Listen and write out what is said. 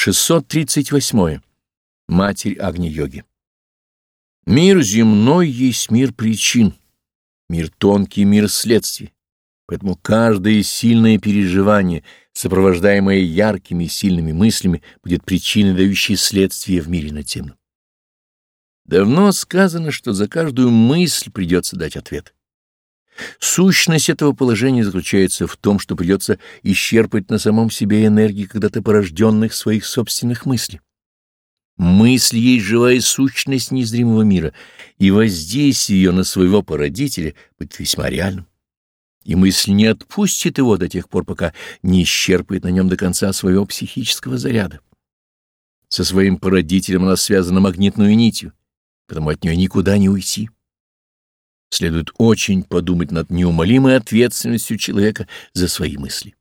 638. Матерь Агни-йоги. Мир земной есть мир причин, мир тонкий, мир следствий. Поэтому каждое сильное переживание, сопровождаемое яркими и сильными мыслями, будет причиной, дающей следствие в мире натемном. Давно сказано, что за каждую мысль придется дать ответ. Сущность этого положения заключается в том, что придется исчерпать на самом себе энергии когда-то порожденных своих собственных мыслей. Мысль есть живая сущность незримого мира, и воздействие ее на своего породителя будет весьма реальным. И мысль не отпустит его до тех пор, пока не исчерпает на нем до конца своего психического заряда. Со своим породителем она связана магнитной нитью, потому от нее никуда не уйти. Следует очень подумать над неумолимой ответственностью человека за свои мысли.